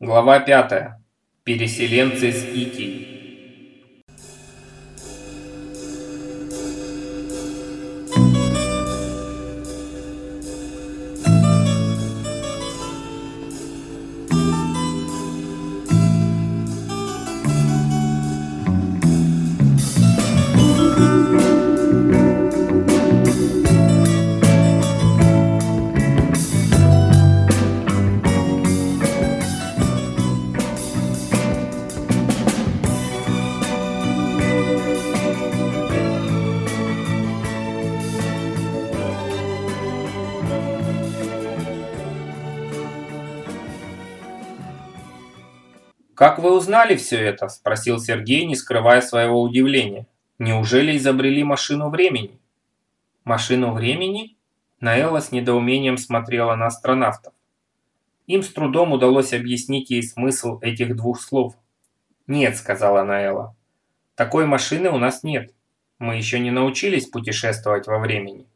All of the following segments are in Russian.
Глава 5. Переселенцы с Итии. «Как вы узнали все это?» – спросил Сергей, не скрывая своего удивления. «Неужели изобрели машину времени?» «Машину времени?» Наэла с недоумением смотрела на астронавтов. Им с трудом удалось объяснить ей смысл этих двух слов. «Нет», – сказала Наэла. «Такой машины у нас нет. Мы еще не научились путешествовать во времени».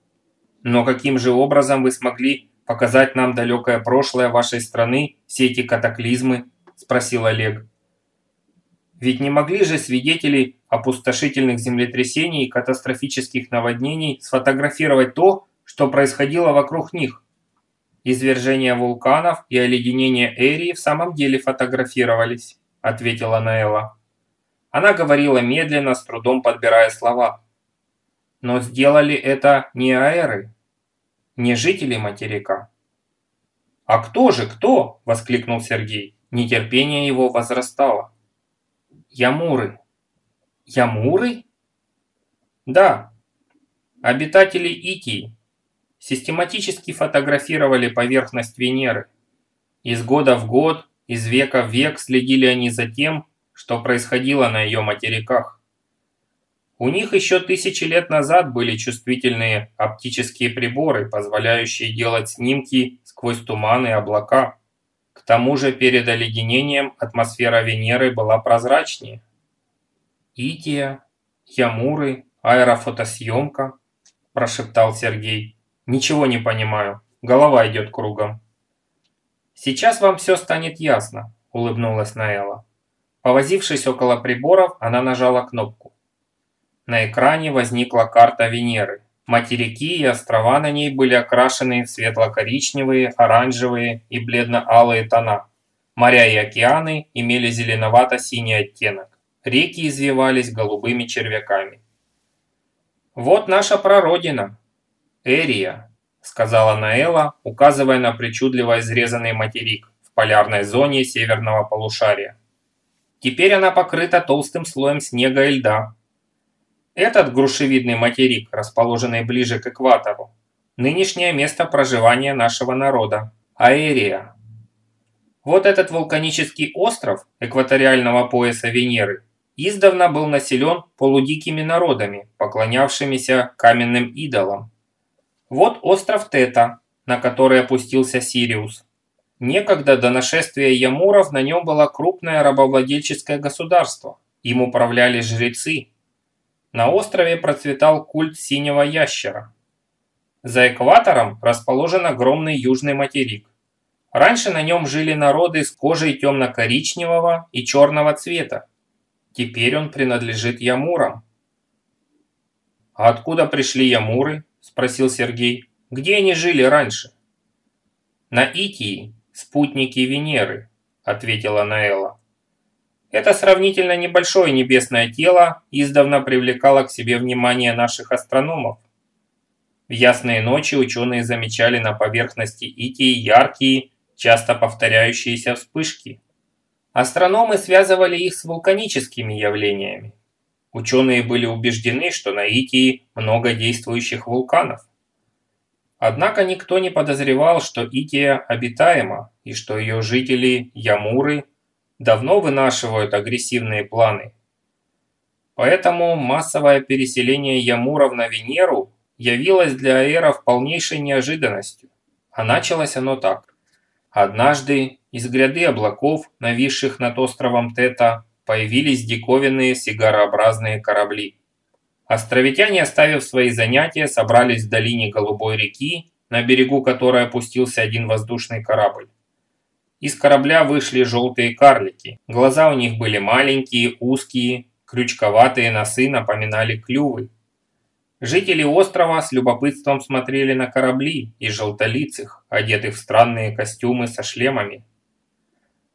«Но каким же образом вы смогли показать нам далекое прошлое вашей страны, все эти катаклизмы?» Спросил Олег. Ведь не могли же свидетели опустошительных землетрясений и катастрофических наводнений сфотографировать то, что происходило вокруг них. Извержение вулканов и оледенение Эрии в самом деле фотографировались, ответила Наэла. Она говорила медленно, с трудом подбирая слова. Но сделали это не аэры, не жители материка. «А кто же, кто?» – воскликнул Сергей. Нетерпение его возрастало. Ямуры. Ямуры? Да. Обитатели Итии систематически фотографировали поверхность Венеры. Из года в год, из века в век следили они за тем, что происходило на ее материках. У них еще тысячи лет назад были чувствительные оптические приборы, позволяющие делать снимки сквозь туманы и облака. К тому же перед оледенением атмосфера Венеры была прозрачнее. «Ития, Ямуры, аэрофотосъемка», – прошептал Сергей. «Ничего не понимаю, голова идет кругом». «Сейчас вам все станет ясно», – улыбнулась Наэла. Повозившись около приборов, она нажала кнопку. На экране возникла карта Венеры. Материки и острова на ней были окрашены в светло-коричневые, оранжевые и бледно-алые тона. Моря и океаны имели зеленовато-синий оттенок. Реки извивались голубыми червяками. «Вот наша прародина, Эрия», — сказала Наэла, указывая на причудливо изрезанный материк в полярной зоне северного полушария. Теперь она покрыта толстым слоем снега и льда, этот грушевидный материк, расположенный ближе к экватору, нынешнее место проживания нашего народа – Аэрия. Вот этот вулканический остров экваториального пояса Венеры издавна был населен полудикими народами, поклонявшимися каменным идолам. Вот остров Тета, на который опустился Сириус. Некогда до нашествия Ямуров на нем было крупное рабовладельческое государство. Им управляли жрецы, на острове процветал культ синего ящера. За экватором расположен огромный южный материк. Раньше на нем жили народы с кожей темно-коричневого и черного цвета. Теперь он принадлежит ямурам. «А откуда пришли ямуры?» – спросил Сергей. «Где они жили раньше?» «На Итии, спутники Венеры», – ответила Наэла. Это сравнительно небольшое небесное тело издавна привлекало к себе внимание наших астрономов. В ясные ночи ученые замечали на поверхности Итии яркие, часто повторяющиеся вспышки. Астрономы связывали их с вулканическими явлениями. Ученые были убеждены, что на Итии много действующих вулканов. Однако никто не подозревал, что Ития обитаема и что ее жители Ямуры – давно вынашивают агрессивные планы. Поэтому массовое переселение Ямуров на Венеру явилось для аэров полнейшей неожиданностью. А началось оно так. Однажды из гряды облаков, нависших над островом Тета, появились диковинные сигарообразные корабли. Островитяне, оставив свои занятия, собрались в долине Голубой реки, на берегу которой опустился один воздушный корабль. Из корабля вышли желтые карлики. Глаза у них были маленькие, узкие, крючковатые носы напоминали клювы. Жители острова с любопытством смотрели на корабли и желтолицых, одетых в странные костюмы со шлемами.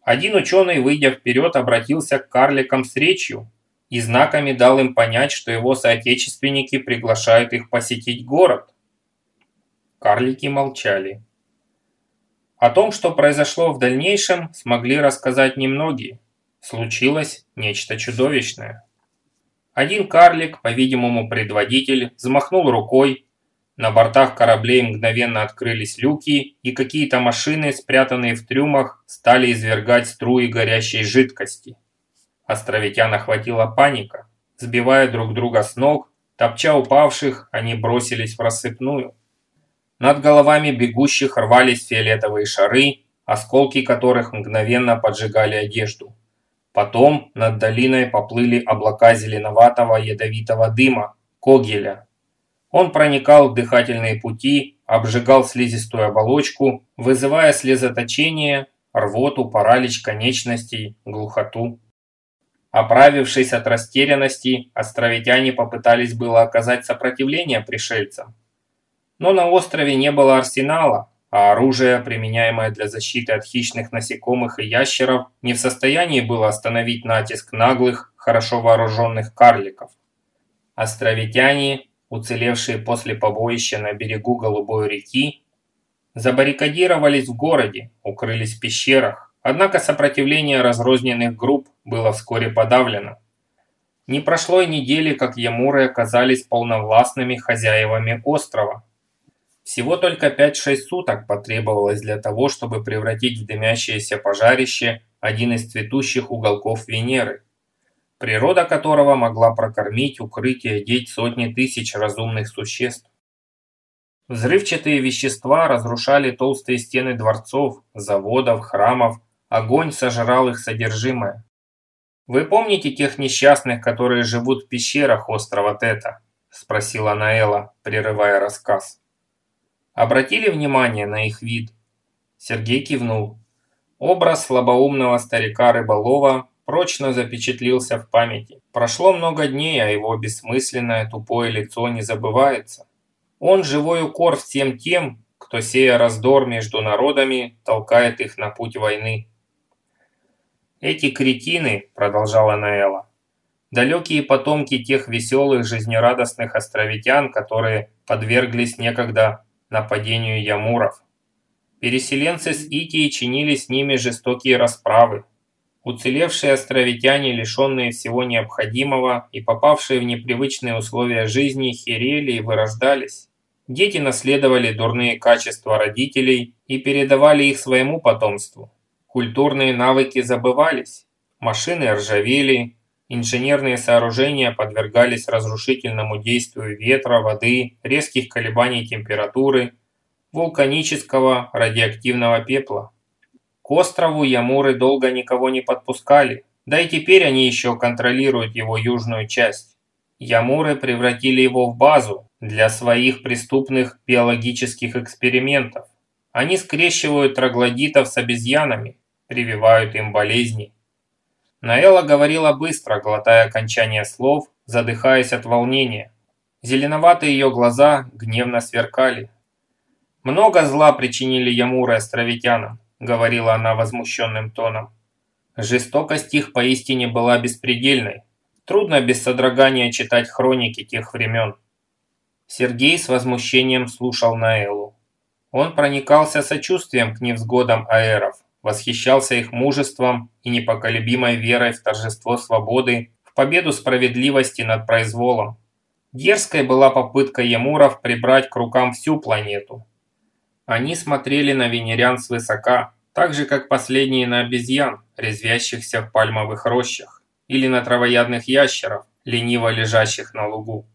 Один ученый, выйдя вперед, обратился к карликам с речью и знаками дал им понять, что его соотечественники приглашают их посетить город. Карлики молчали. О том, что произошло в дальнейшем, смогли рассказать немногие. Случилось нечто чудовищное. Один карлик, по-видимому предводитель, взмахнул рукой, на бортах кораблей мгновенно открылись люки, и какие-то машины, спрятанные в трюмах, стали извергать струи горящей жидкости. Островитян охватила паника. Сбивая друг друга с ног, топча упавших, они бросились в рассыпную. Над головами бегущих рвались фиолетовые шары, осколки которых мгновенно поджигали одежду. Потом над долиной поплыли облака зеленоватого ядовитого дыма, когеля, он проникал в дыхательные пути, обжигал слизистую оболочку, вызывая слезоточение, рвоту, паралич конечностей, глухоту. Оправившись от растерянности, островитяне попытались было оказать сопротивление пришельцам. Но на острове не было арсенала, а оружие, применяемое для защиты от хищных насекомых и ящеров, не в состоянии было остановить натиск наглых, хорошо вооруженных карликов. Островитяне уцелевшие после побоища на берегу Голубой реки, забаррикадировались в городе, укрылись в пещерах, однако сопротивление разрозненных групп было вскоре подавлено. Не прошло и недели, как ямуры оказались полновластными хозяевами острова. Всего только 5-6 суток потребовалось для того, чтобы превратить в дымящееся пожарище один из цветущих уголков Венеры природа которого могла прокормить, укрыть и одеть сотни тысяч разумных существ. Взрывчатые вещества разрушали толстые стены дворцов, заводов, храмов, огонь сожрал их содержимое. «Вы помните тех несчастных, которые живут в пещерах острова Тета?» – спросила Наэла, прерывая рассказ. «Обратили внимание на их вид?» Сергей кивнул. Образ слабоумного старика-рыболова прочно запечатлился в памяти. Прошло много дней, а его бессмысленное тупое лицо не забывается. Он живой укор всем тем, кто, сея раздор между народами, толкает их на путь войны. «Эти кретины», – продолжала Наэла, – «далекие потомки тех веселых, жизнерадостных островитян, которые подверглись некогда нападению ямуров. Переселенцы с Итии чинили с ними жестокие расправы, Уцелевшие островитяне, лишенные всего необходимого и попавшие в непривычные условия жизни, херели и вырождались. Дети наследовали дурные качества родителей и передавали их своему потомству. Культурные навыки забывались, машины ржавели, инженерные сооружения подвергались разрушительному действию ветра, воды, резких колебаний температуры, вулканического радиоактивного пепла. К острову Ямуры долго никого не подпускали, да и теперь они еще контролируют его южную часть. Ямуры превратили его в базу для своих преступных биологических экспериментов. Они скрещивают троглодитов с обезьянами, прививают им болезни. Наэла говорила быстро, глотая окончание слов, задыхаясь от волнения. Зеленоватые ее глаза гневно сверкали. Много зла причинили Ямуры островитянам говорила она возмущенным тоном. Жестокость их поистине была беспредельной. Трудно без содрогания читать хроники тех времен. Сергей с возмущением слушал Наэлу. Он проникался сочувствием к невзгодам аэров, восхищался их мужеством и непоколебимой верой в торжество свободы, в победу справедливости над произволом. Дерзкой была попытка Емуров прибрать к рукам всю планету, они смотрели на венерян свысока, так же, как последние на обезьян, резвящихся в пальмовых рощах, или на травоядных ящеров, лениво лежащих на лугу.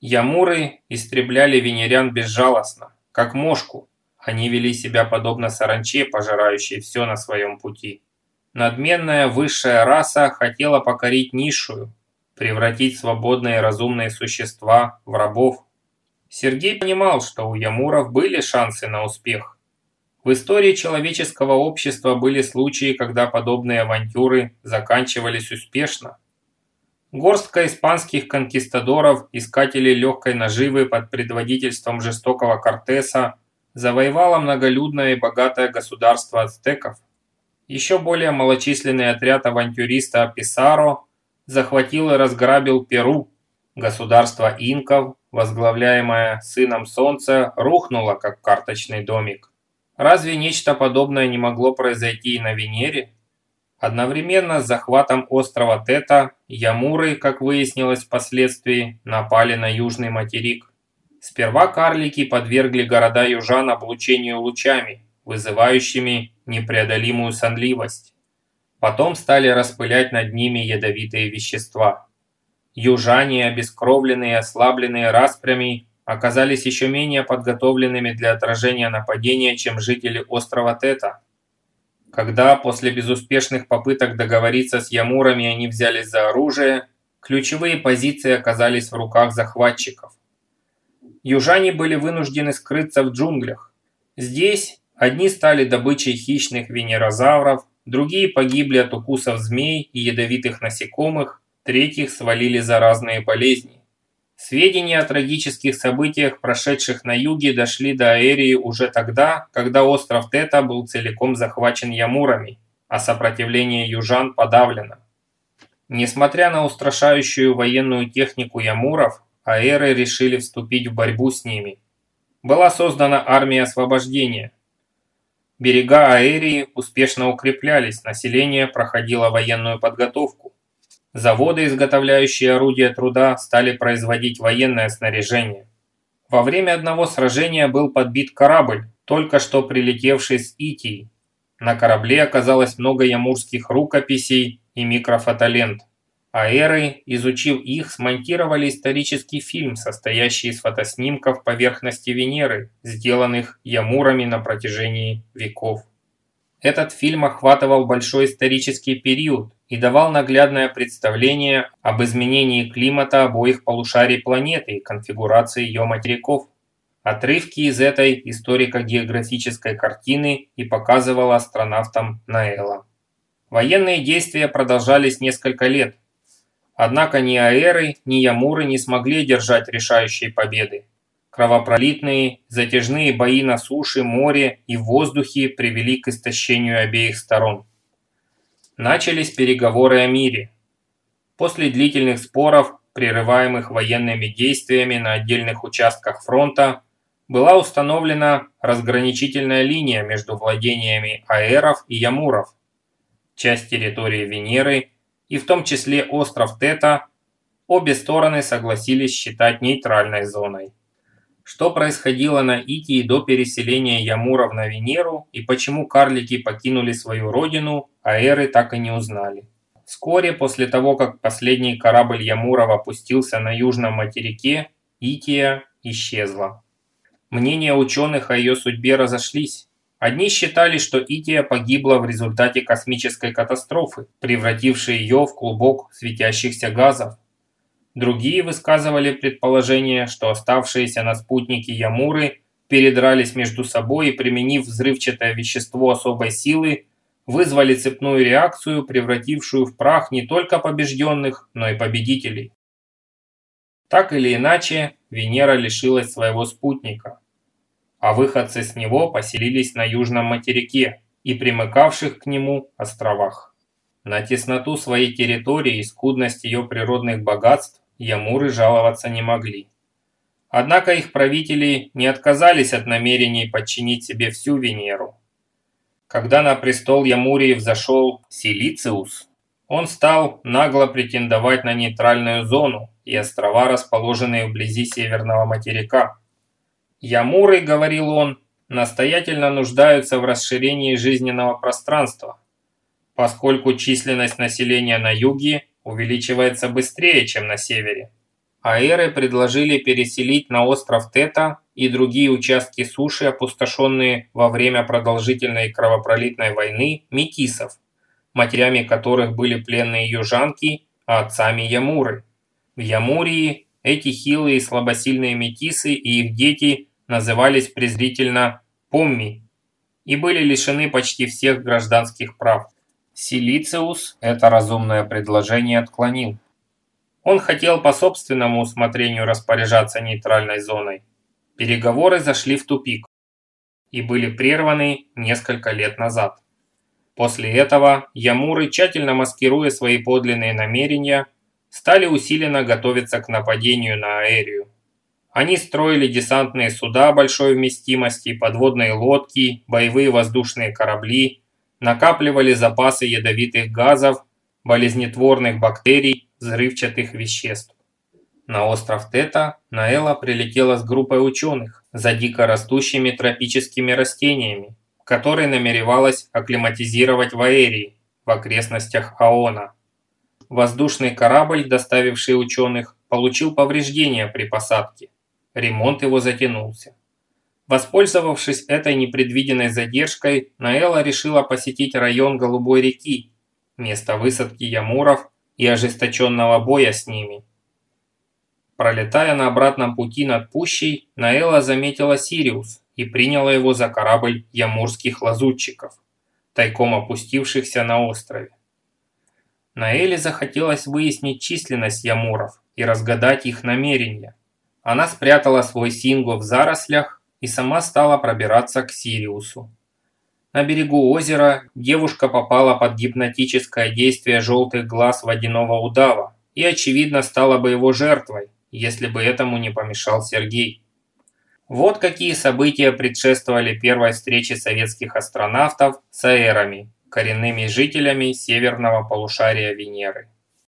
Ямуры истребляли венерян безжалостно, как мошку. Они вели себя подобно саранче, пожирающей все на своем пути. Надменная высшая раса хотела покорить низшую, превратить свободные разумные существа в рабов, Сергей понимал, что у Ямуров были шансы на успех. В истории человеческого общества были случаи, когда подобные авантюры заканчивались успешно. Горстка испанских конкистадоров, искателей легкой наживы под предводительством жестокого Кортеса, завоевала многолюдное и богатое государство ацтеков. Еще более малочисленный отряд авантюриста Писаро захватил и разграбил Перу. Государство инков, возглавляемое сыном солнца, рухнуло, как карточный домик. Разве нечто подобное не могло произойти и на Венере? Одновременно с захватом острова Тета, Ямуры, как выяснилось впоследствии, напали на южный материк. Сперва карлики подвергли города южан облучению лучами, вызывающими непреодолимую сонливость. Потом стали распылять над ними ядовитые вещества. Южане, обескровленные и ослабленные распрями, оказались еще менее подготовленными для отражения нападения, чем жители острова Тета. Когда после безуспешных попыток договориться с ямурами они взялись за оружие, ключевые позиции оказались в руках захватчиков южане были вынуждены скрыться в джунглях. Здесь одни стали добычей хищных венерозавров, другие погибли от укусов змей и ядовитых насекомых, третьих свалили заразные болезни. Сведения о трагических событиях, прошедших на юге, дошли до Аэрии уже тогда, когда остров Тета был целиком захвачен ямурами, а сопротивление южан подавлено. Несмотря на устрашающую военную технику ямуров, аэры решили вступить в борьбу с ними. Была создана армия освобождения. Берега Аэрии успешно укреплялись, население проходило военную подготовку. Заводы, изготовляющие орудия труда, стали производить военное снаряжение. Во время одного сражения был подбит корабль, только что прилетевший с Итии. На корабле оказалось много ямурских рукописей и микрофотолент. Аэры, изучив их, смонтировали исторический фильм, состоящий из фотоснимков поверхности Венеры, сделанных ямурами на протяжении веков. Этот фильм охватывал большой исторический период и давал наглядное представление об изменении климата обоих полушарий планеты и конфигурации ее материков. Отрывки из этой историко-географической картины и показывала астронавтам Наэла. Военные действия продолжались несколько лет, Однако ни аэры, ни ямуры не смогли держать решающей победы. Кровопролитные, затяжные бои на суше, море и в воздухе привели к истощению обеих сторон. Начались переговоры о мире. После длительных споров, прерываемых военными действиями на отдельных участках фронта, была установлена разграничительная линия между владениями аэров и ямуров. Часть территории Венеры и в том числе остров Тета, обе стороны согласились считать нейтральной зоной. Что происходило на Итии до переселения Ямуров на Венеру и почему карлики покинули свою родину, аэры так и не узнали. Вскоре после того, как последний корабль Ямуров опустился на южном материке, Ития исчезла. Мнения ученых о ее судьбе разошлись. Одни считали, что Ития погибла в результате космической катастрофы, превратившей ее в клубок светящихся газов. Другие высказывали предположение, что оставшиеся на спутнике Ямуры передрались между собой и, применив взрывчатое вещество особой силы, вызвали цепную реакцию, превратившую в прах не только побежденных, но и победителей. Так или иначе, Венера лишилась своего спутника а выходцы с него поселились на южном материке и примыкавших к нему островах. На тесноту своей территории и скудность ее природных богатств ямуры жаловаться не могли. Однако их правители не отказались от намерений подчинить себе всю Венеру. Когда на престол Ямурии взошел Силициус, он стал нагло претендовать на нейтральную зону и острова, расположенные вблизи северного материка. Ямуры, говорил он, настоятельно нуждаются в расширении жизненного пространства, поскольку численность населения на юге увеличивается быстрее, чем на севере. Аэры предложили переселить на остров Тета и другие участки суши, опустошенные во время продолжительной кровопролитной войны, метисов, матерями которых были пленные южанки, а отцами ямуры. В Ямурии эти хилые и слабосильные метисы и их дети назывались презрительно «помми». и были лишены почти всех гражданских прав. Силициус это разумное предложение отклонил. Он хотел по собственному усмотрению распоряжаться нейтральной зоной. Переговоры зашли в тупик и были прерваны несколько лет назад. После этого ямуры, тщательно маскируя свои подлинные намерения, стали усиленно готовиться к нападению на Аэрию. Они строили десантные суда большой вместимости, подводные лодки, боевые воздушные корабли, накапливали запасы ядовитых газов, болезнетворных бактерий, взрывчатых веществ. На остров Тета Наэла прилетела с группой ученых за дико растущими тропическими растениями, которые намеревалась акклиматизировать в Аэрии, в окрестностях Аона. Воздушный корабль, доставивший ученых, получил повреждения при посадке. Ремонт его затянулся. Воспользовавшись этой непредвиденной задержкой, Наэла решила посетить район Голубой реки, место высадки ямуров и ожесточенного боя с ними. Пролетая на обратном пути над пущей, Наэла заметила Сириус и приняла его за корабль ямурских лазутчиков, тайком опустившихся на острове. Наэле захотелось выяснить численность ямуров и разгадать их намерения. Она спрятала свой синго в зарослях и сама стала пробираться к Сириусу. На берегу озера девушка попала под гипнотическое действие желтых глаз водяного удава и, очевидно, стала бы его жертвой, если бы этому не помешал Сергей. Вот какие события предшествовали первой встрече советских астронавтов с аэрами, коренными жителями северного полушария Венеры.